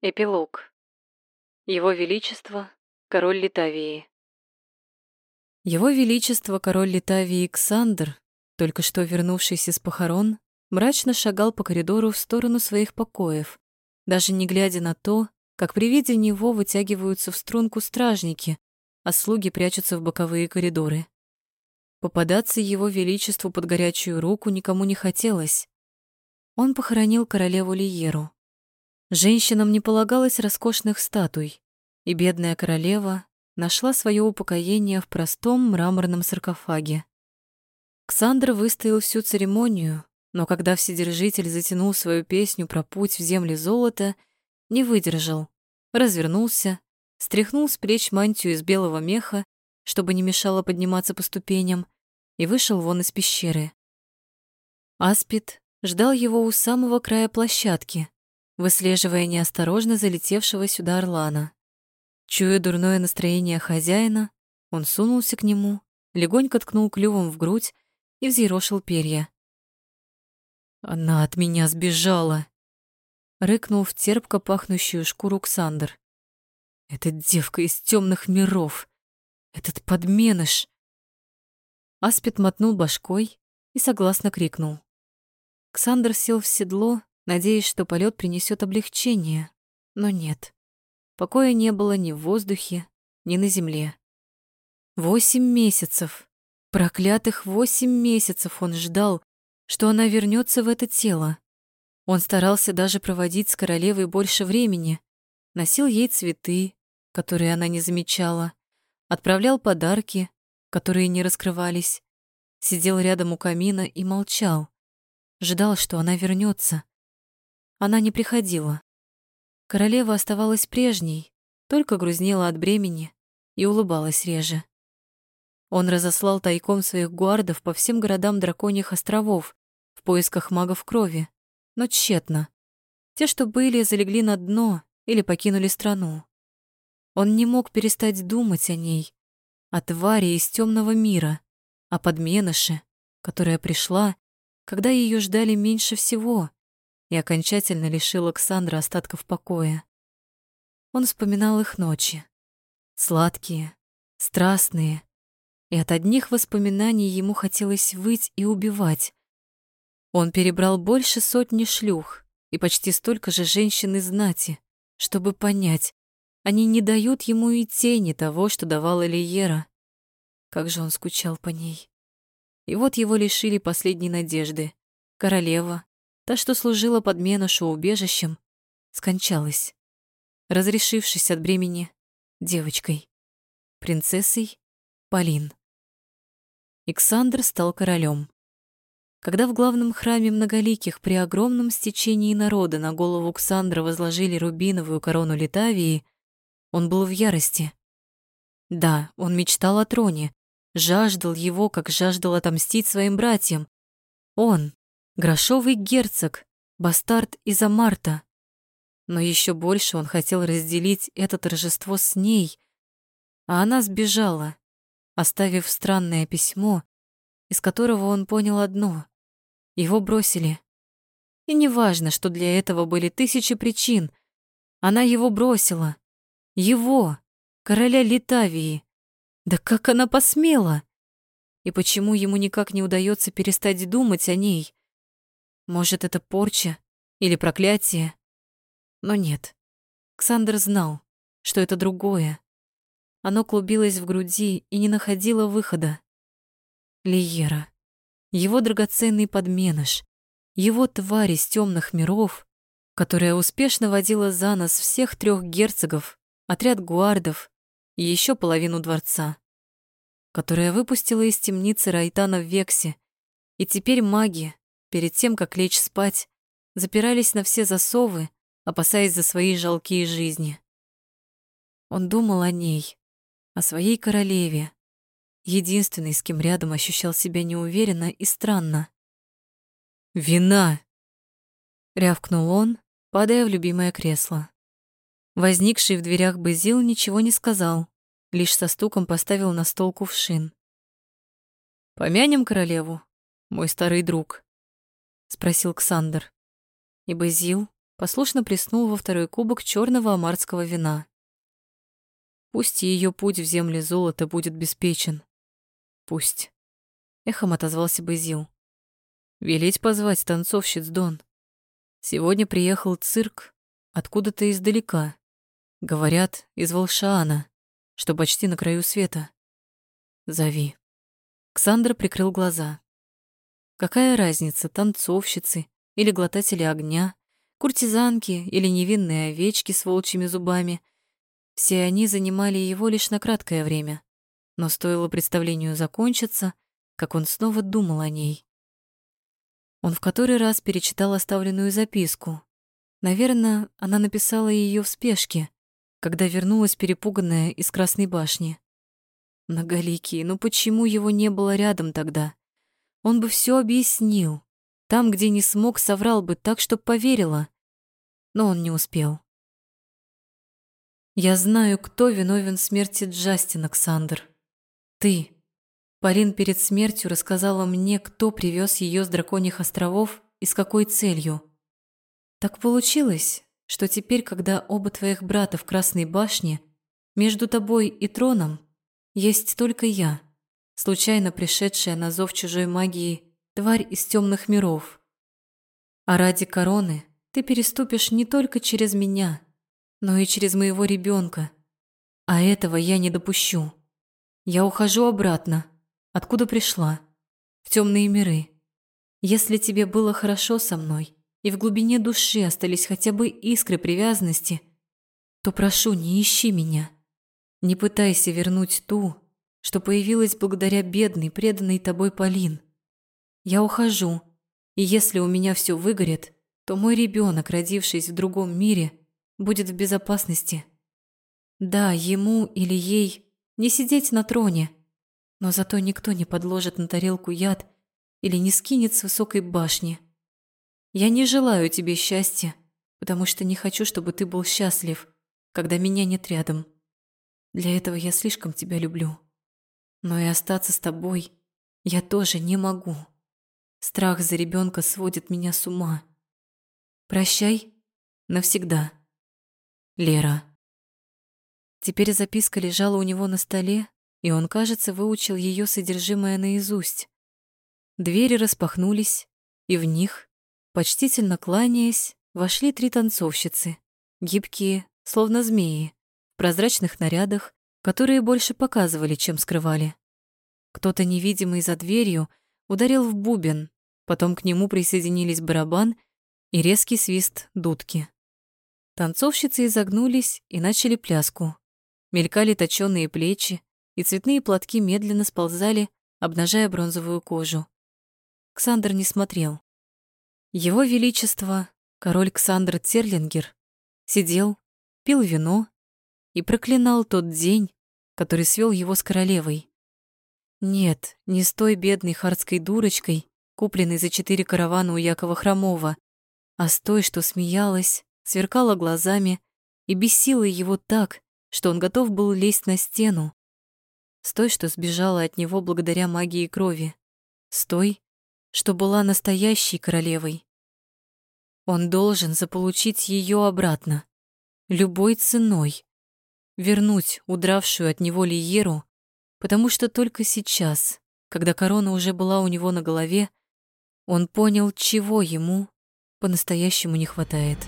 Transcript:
Эпилог. Его Величество, король Литавии. Его Величество, король Литавии Александр, только что вернувшийся с похорон, мрачно шагал по коридору в сторону своих покоев, даже не глядя на то, как при виде него вытягиваются в струнку стражники, а слуги прячутся в боковые коридоры. Попадаться его величеству под горячую руку никому не хотелось. Он похоронил королеву Лиеру. Женщинам не полагалось роскошных статуй, и бедная королева нашла свое упокоение в простом мраморном саркофаге. Ксандр выстоял всю церемонию, но когда Вседержитель затянул свою песню про путь в земли золота, не выдержал, развернулся, стряхнул с плеч мантию из белого меха, чтобы не мешало подниматься по ступеням, и вышел вон из пещеры. Аспид ждал его у самого края площадки, выслеживая неосторожно залетевшего сюда орлана. Чуя дурное настроение хозяина, он сунулся к нему, легонько ткнул клювом в грудь и взъерошил перья. «Она от меня сбежала!» — рыкнул в терпко пахнущую шкуру Ксандр. «Эта девка из темных миров! Этот подменыш!» Аспид мотнул башкой и согласно крикнул. Ксандр сел в седло надеясь, что полет принесет облегчение, но нет. Покоя не было ни в воздухе, ни на земле. Восемь месяцев, проклятых восемь месяцев он ждал, что она вернется в это тело. Он старался даже проводить с королевой больше времени, носил ей цветы, которые она не замечала, отправлял подарки, которые не раскрывались, сидел рядом у камина и молчал, ждал, что она вернется. Она не приходила. Королева оставалась прежней, только грузнела от бремени и улыбалась реже. Он разослал тайком своих гуардов по всем городам драконьих островов в поисках магов крови, но тщетно. Те, что были, залегли на дно или покинули страну. Он не мог перестать думать о ней, о твари из темного мира, о подменыше, которая пришла, когда ее ждали меньше всего, и окончательно лишил Александра остатков покоя. Он вспоминал их ночи. Сладкие, страстные, и от одних воспоминаний ему хотелось выть и убивать. Он перебрал больше сотни шлюх и почти столько же женщин из знати, чтобы понять, они не дают ему и тени того, что давала Лиера. Как же он скучал по ней. И вот его лишили последней надежды. Королева, Та, что служила подменушу убежищем, скончалась, разрешившись от бремени девочкой, принцессой Полин. Александр стал королем. Когда в главном храме многоликих при огромном стечении народа на голову Ксандра возложили рубиновую корону Литавии, он был в ярости. Да, он мечтал о троне, жаждал его, как жаждал отомстить своим братьям. Он, Грошовый герцог, бастард из Амарта. Но еще больше он хотел разделить это торжество с ней, а она сбежала, оставив странное письмо, из которого он понял одно — его бросили. И неважно, что для этого были тысячи причин, она его бросила. Его, короля Литавии. Да как она посмела? И почему ему никак не удается перестать думать о ней? Может, это порча или проклятие? Но нет. Ксандр знал, что это другое. Оно клубилось в груди и не находило выхода. Лиера, его драгоценный подменыш, его тварь из темных миров, которая успешно водила за нос всех трех герцогов, отряд гуардов и еще половину дворца, которая выпустила из темницы Райтана в Вексе, и теперь маги, перед тем, как лечь спать, запирались на все засовы, опасаясь за свои жалкие жизни. Он думал о ней, о своей королеве, единственной, с кем рядом ощущал себя неуверенно и странно. «Вина!» — рявкнул он, падая в любимое кресло. Возникший в дверях Базил ничего не сказал, лишь со стуком поставил на стол кувшин. «Помянем королеву, мой старый друг», — спросил Ксандр. И Базил, послушно плеснул во второй кубок черного амарского вина. Пусть ее путь в земли золота будет беспечен. Пусть. Эхом отозвался Базил. Велеть позвать танцовщиц Дон. Сегодня приехал цирк откуда-то издалека. Говорят, из Волшаана, что почти на краю света. Зови. Ксандр прикрыл глаза. Какая разница, танцовщицы или глотатели огня, куртизанки или невинные овечки с волчьими зубами. Все они занимали его лишь на краткое время. Но стоило представлению закончиться, как он снова думал о ней. Он в который раз перечитал оставленную записку. Наверное, она написала ее в спешке, когда вернулась перепуганная из Красной башни. Многоликий, ну почему его не было рядом тогда? Он бы все объяснил. Там, где не смог, соврал бы так, чтоб поверила. Но он не успел. Я знаю, кто виновен в смерти Джастина, Александр. Ты. Полин перед смертью рассказала мне, кто привез ее с драконьих островов и с какой целью. Так получилось, что теперь, когда оба твоих брата в Красной башне, между тобой и троном есть только я, случайно пришедшая на зов чужой магии тварь из темных миров. А ради короны ты переступишь не только через меня, но и через моего ребенка. А этого я не допущу. Я ухожу обратно, откуда пришла, в темные миры. Если тебе было хорошо со мной, и в глубине души остались хотя бы искры привязанности, то прошу, не ищи меня. Не пытайся вернуть ту, что появилась благодаря бедной, преданной тобой Полин. Я ухожу, и если у меня все выгорит, то мой ребенок, родившись в другом мире, будет в безопасности. Да, ему или ей не сидеть на троне, но зато никто не подложит на тарелку яд или не скинет с высокой башни. Я не желаю тебе счастья, потому что не хочу, чтобы ты был счастлив, когда меня нет рядом. Для этого я слишком тебя люблю. Но и остаться с тобой я тоже не могу. Страх за ребенка сводит меня с ума. Прощай навсегда. Лера. Теперь записка лежала у него на столе, и он, кажется, выучил ее содержимое наизусть. Двери распахнулись, и в них Почтительно кланяясь, вошли три танцовщицы, гибкие, словно змеи, в прозрачных нарядах, которые больше показывали, чем скрывали. Кто-то невидимый за дверью ударил в бубен, потом к нему присоединились барабан и резкий свист дудки. Танцовщицы изогнулись и начали пляску. Мелькали точёные плечи, и цветные платки медленно сползали, обнажая бронзовую кожу. Ксандр не смотрел. Его Величество, король Ксандр Терлингер, сидел, пил вино и проклинал тот день, который свел его с королевой. Нет, не с той бедной хардской дурочкой, купленной за четыре каравана у Якова Хромова, а с той, что смеялась, сверкала глазами и бесила его так, что он готов был лезть на стену. С той, что сбежала от него благодаря магии крови. С той, что была настоящей королевой. Он должен заполучить ее обратно, любой ценой, вернуть удравшую от него Лиеру, потому что только сейчас, когда корона уже была у него на голове, он понял, чего ему по-настоящему не хватает.